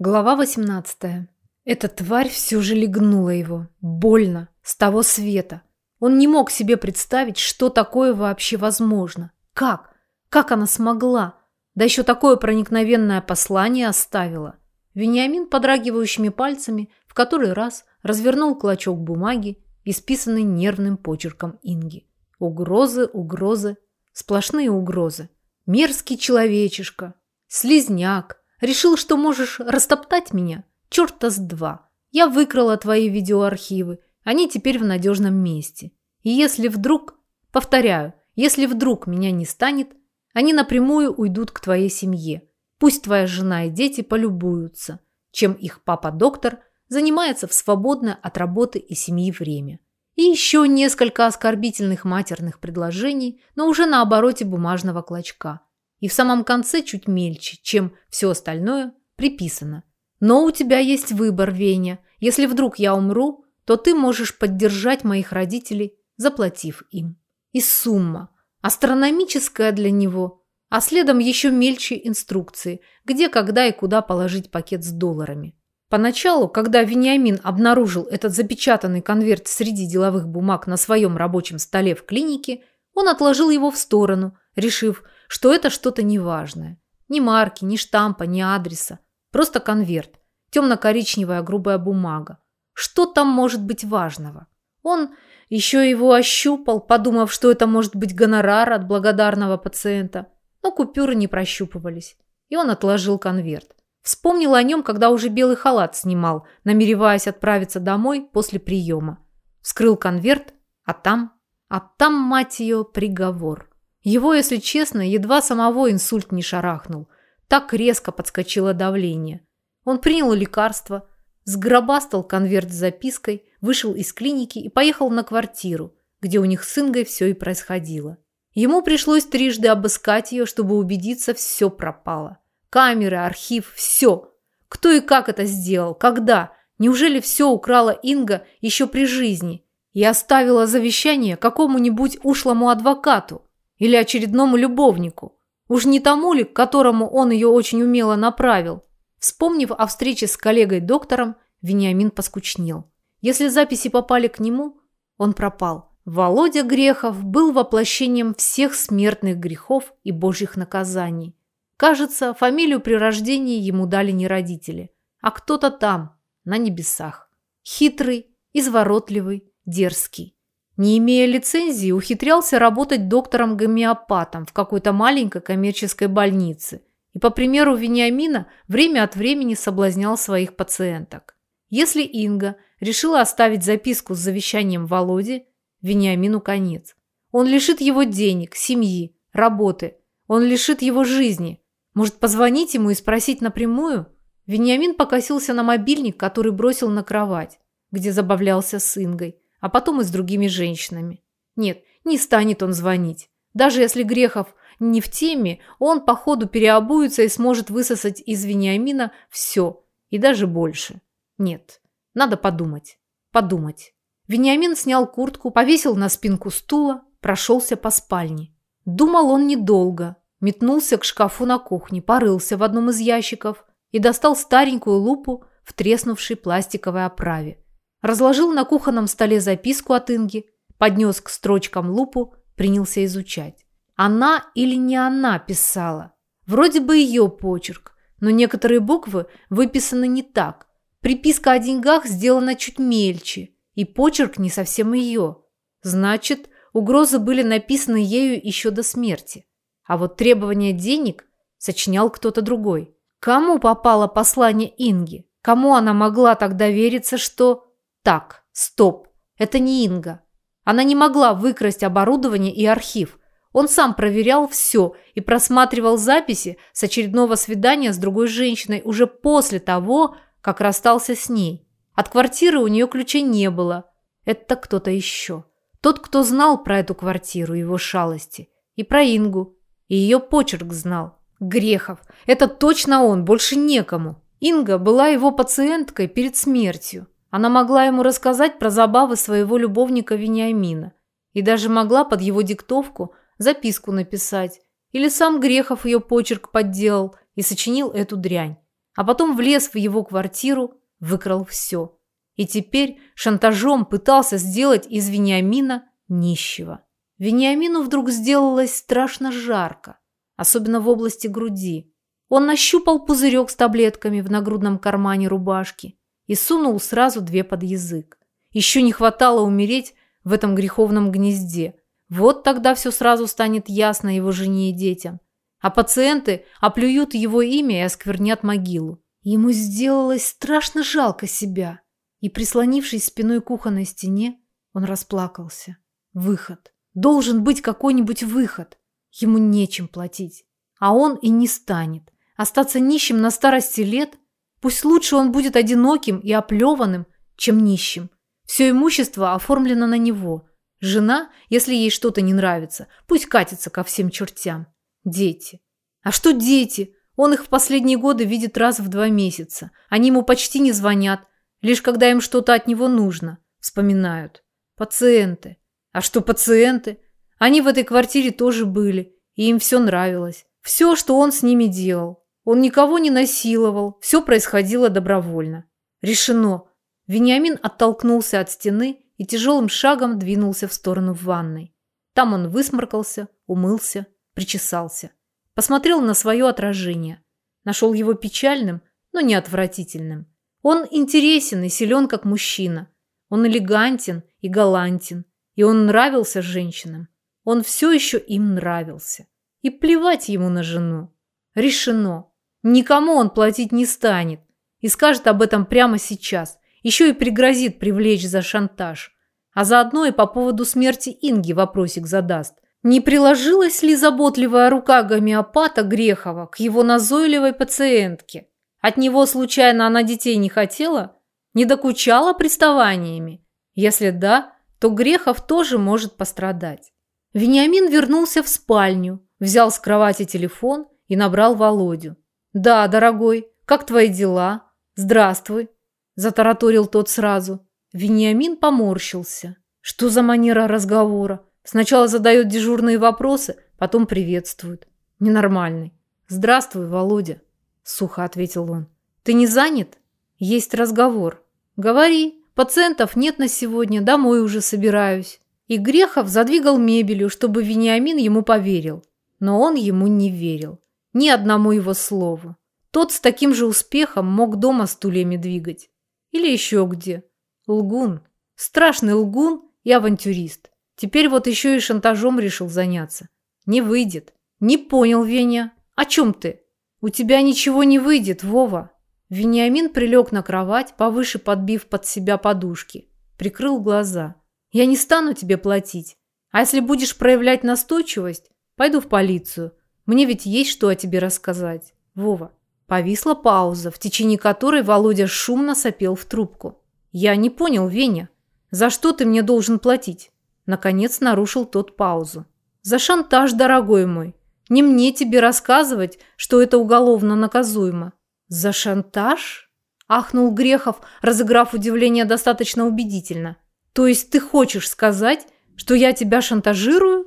Глава 18. Эта тварь все же легнула его. Больно. С того света. Он не мог себе представить, что такое вообще возможно. Как? Как она смогла? Да еще такое проникновенное послание оставила. Вениамин подрагивающими пальцами в который раз развернул клочок бумаги, исписанный нервным почерком Инги. Угрозы, угрозы, сплошные угрозы. Мерзкий человечишка, слизняк, Решил, что можешь растоптать меня? Черта с два. Я выкрала твои видеоархивы. Они теперь в надежном месте. И если вдруг... Повторяю, если вдруг меня не станет, они напрямую уйдут к твоей семье. Пусть твоя жена и дети полюбуются, чем их папа-доктор занимается в свободное от работы и семьи время. И еще несколько оскорбительных матерных предложений, но уже на обороте бумажного клочка – и в самом конце чуть мельче, чем все остальное, приписано. Но у тебя есть выбор, Веня. Если вдруг я умру, то ты можешь поддержать моих родителей, заплатив им. И сумма. Астрономическая для него. А следом еще мельче инструкции, где, когда и куда положить пакет с долларами. Поначалу, когда Вениамин обнаружил этот запечатанный конверт среди деловых бумаг на своем рабочем столе в клинике, он отложил его в сторону, решив, что это что-то неважное. Ни марки, ни штампа, ни адреса. Просто конверт. Темно-коричневая грубая бумага. Что там может быть важного? Он еще его ощупал, подумав, что это может быть гонорар от благодарного пациента. Но купюры не прощупывались. И он отложил конверт. Вспомнил о нем, когда уже белый халат снимал, намереваясь отправиться домой после приема. Вскрыл конверт, а там... А там, мать ее, приговор. Его, если честно, едва самого инсульт не шарахнул. Так резко подскочило давление. Он принял лекарство, сгробастал конверт с запиской, вышел из клиники и поехал на квартиру, где у них с Ингой все и происходило. Ему пришлось трижды обыскать ее, чтобы убедиться, все пропало. Камеры, архив, все. Кто и как это сделал, когда? Неужели все украла Инга еще при жизни и оставила завещание какому-нибудь ушлому адвокату? Или очередному любовнику. Уж не тому ли, к которому он ее очень умело направил. Вспомнив о встрече с коллегой-доктором, Вениамин поскучнел. Если записи попали к нему, он пропал. Володя Грехов был воплощением всех смертных грехов и божьих наказаний. Кажется, фамилию при рождении ему дали не родители, а кто-то там, на небесах. Хитрый, изворотливый, дерзкий не имея лицензии, ухитрялся работать доктором-гомеопатом в какой-то маленькой коммерческой больнице и, по примеру Вениамина, время от времени соблазнял своих пациенток. Если Инга решила оставить записку с завещанием Володе, Вениамину конец. Он лишит его денег, семьи, работы. Он лишит его жизни. Может, позвонить ему и спросить напрямую? Вениамин покосился на мобильник, который бросил на кровать, где забавлялся с Ингой а потом и с другими женщинами. Нет, не станет он звонить. Даже если Грехов не в теме, он по ходу переобуется и сможет высосать из Вениамина все, и даже больше. Нет, надо подумать, подумать. Вениамин снял куртку, повесил на спинку стула, прошелся по спальне. Думал он недолго, метнулся к шкафу на кухне, порылся в одном из ящиков и достал старенькую лупу в треснувшей пластиковой оправе. Разложил на кухонном столе записку от Инги, поднес к строчкам лупу, принялся изучать. Она или не она писала? Вроде бы ее почерк, но некоторые буквы выписаны не так. Приписка о деньгах сделана чуть мельче, и почерк не совсем ее. Значит, угрозы были написаны ею еще до смерти. А вот требования денег сочинял кто-то другой. Кому попало послание Инги? Кому она могла так довериться, что... Так, стоп, это не Инга. Она не могла выкрасть оборудование и архив. Он сам проверял все и просматривал записи с очередного свидания с другой женщиной уже после того, как расстался с ней. От квартиры у нее ключей не было. Это кто-то еще. Тот, кто знал про эту квартиру, его шалости. И про Ингу. И ее почерк знал. Грехов. Это точно он, больше некому. Инга была его пациенткой перед смертью. Она могла ему рассказать про забавы своего любовника Вениамина и даже могла под его диктовку записку написать. Или сам Грехов ее почерк подделал и сочинил эту дрянь. а потом влез в его квартиру, выкрал все. И теперь шантажом пытался сделать из Вениамина нищего. Вениамину вдруг сделалось страшно жарко, особенно в области груди. Он нащупал пузырек с таблетками в нагрудном кармане рубашки и сунул сразу две под язык. Еще не хватало умереть в этом греховном гнезде. Вот тогда все сразу станет ясно его жене и детям. А пациенты оплюют его имя и осквернят могилу. Ему сделалось страшно жалко себя. И, прислонившись спиной к кухонной стене, он расплакался. Выход. Должен быть какой-нибудь выход. Ему нечем платить. А он и не станет. Остаться нищим на старости лет? Пусть лучше он будет одиноким и оплеванным, чем нищим. Все имущество оформлено на него. Жена, если ей что-то не нравится, пусть катится ко всем чертям. Дети. А что дети? Он их в последние годы видит раз в два месяца. Они ему почти не звонят, лишь когда им что-то от него нужно. Вспоминают. Пациенты. А что пациенты? Они в этой квартире тоже были, и им все нравилось. Все, что он с ними делал. Он никого не насиловал, все происходило добровольно. Решено. Вениамин оттолкнулся от стены и тяжелым шагом двинулся в сторону ванной. Там он высморкался, умылся, причесался. Посмотрел на свое отражение. Нашел его печальным, но не отвратительным. Он интересен и силен, как мужчина. Он элегантен и галантен. И он нравился женщинам. Он все еще им нравился. И плевать ему на жену. Решено. Никому он платить не станет. И скажет об этом прямо сейчас. Еще и пригрозит привлечь за шантаж. А заодно и по поводу смерти Инги вопросик задаст. Не приложилась ли заботливая рука гомеопата Грехова к его назойливой пациентке? От него случайно она детей не хотела? Не докучала приставаниями? Если да, то Грехов тоже может пострадать. Вениамин вернулся в спальню, взял с кровати телефон и набрал Володю. «Да, дорогой, как твои дела? Здравствуй!» – затараторил тот сразу. Вениамин поморщился. Что за манера разговора? Сначала задает дежурные вопросы, потом приветствует. Ненормальный. «Здравствуй, Володя», – сухо ответил он. «Ты не занят? Есть разговор. Говори. Пациентов нет на сегодня, домой уже собираюсь». И Грехов задвигал мебелью, чтобы Вениамин ему поверил. Но он ему не верил. Ни одному его слову. Тот с таким же успехом мог дома стульями двигать. Или еще где. Лгун. Страшный лгун и авантюрист. Теперь вот еще и шантажом решил заняться. Не выйдет. Не понял, Веня. О чем ты? У тебя ничего не выйдет, Вова. Вениамин прилег на кровать, повыше подбив под себя подушки. Прикрыл глаза. Я не стану тебе платить. А если будешь проявлять настойчивость, пойду в полицию. Мне ведь есть что о тебе рассказать. Вова. Повисла пауза, в течение которой Володя шумно сопел в трубку. Я не понял, Веня. За что ты мне должен платить? Наконец нарушил тот паузу. За шантаж, дорогой мой. Не мне тебе рассказывать, что это уголовно наказуемо. За шантаж? Ахнул Грехов, разыграв удивление достаточно убедительно. То есть ты хочешь сказать, что я тебя шантажирую?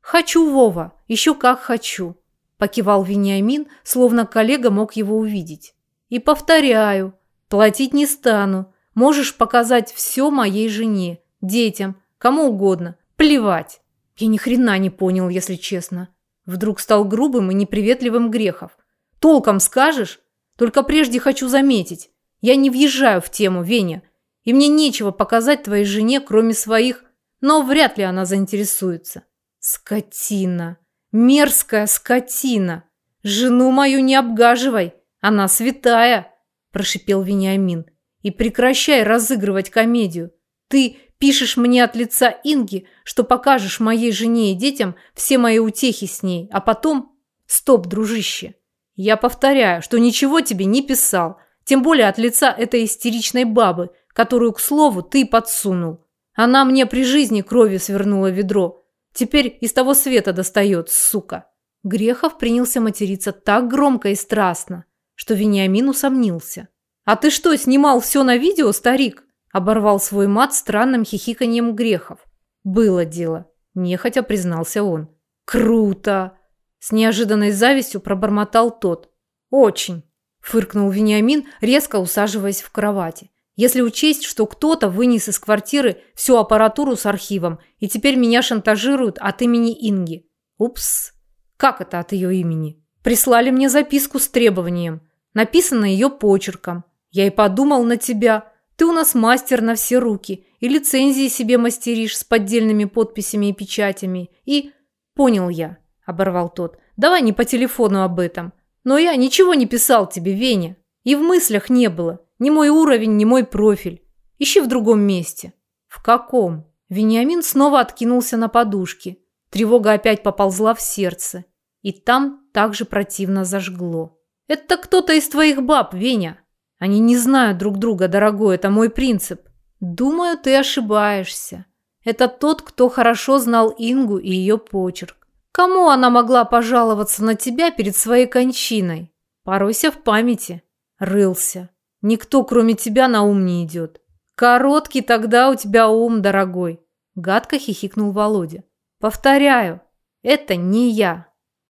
Хочу, Вова, еще как хочу покивал Вениамин, словно коллега мог его увидеть. И повторяю, платить не стану. Можешь показать все моей жене, детям, кому угодно. Плевать. Я ни хрена не понял, если честно. Вдруг стал грубым и неприветливым Грехов. Толком скажешь? Только прежде хочу заметить. Я не въезжаю в тему, Веня. И мне нечего показать твоей жене, кроме своих, но вряд ли она заинтересуется. Скотина. Мерзкая скотина! Жену мою не обгаживай, она святая!» Прошипел Вениамин. «И прекращай разыгрывать комедию. Ты пишешь мне от лица Инги, что покажешь моей жене и детям все мои утехи с ней, а потом... Стоп, дружище! Я повторяю, что ничего тебе не писал, тем более от лица этой истеричной бабы, которую, к слову, ты подсунул. Она мне при жизни крови свернула ведро, Теперь из того света достает, сука. Грехов принялся материться так громко и страстно, что Вениамин усомнился. «А ты что, снимал все на видео, старик?» Оборвал свой мат странным хихиканьем Грехов. «Было дело», – нехотя признался он. «Круто!» С неожиданной завистью пробормотал тот. «Очень!» фыркнул Вениамин, резко усаживаясь в кровати. Если учесть, что кто-то вынес из квартиры всю аппаратуру с архивом, и теперь меня шантажируют от имени Инги. Упс. Как это от ее имени? Прислали мне записку с требованием. Написано ее почерком. Я и подумал на тебя. Ты у нас мастер на все руки. И лицензии себе мастеришь с поддельными подписями и печатями. И... Понял я, оборвал тот. Давай не по телефону об этом. Но я ничего не писал тебе, Веня. И в мыслях не было. Ни мой уровень, ни мой профиль. Ищи в другом месте. В каком? Вениамин снова откинулся на подушки. Тревога опять поползла в сердце. И там также противно зажгло. Это кто-то из твоих баб, Веня. Они не знают друг друга, дорогой, это мой принцип. Думаю, ты ошибаешься. Это тот, кто хорошо знал Ингу и ее почерк. Кому она могла пожаловаться на тебя перед своей кончиной? Поройся в памяти. Рылся. Никто, кроме тебя, на ум не идет. Короткий тогда у тебя ум, дорогой. Гадко хихикнул Володя. Повторяю, это не я.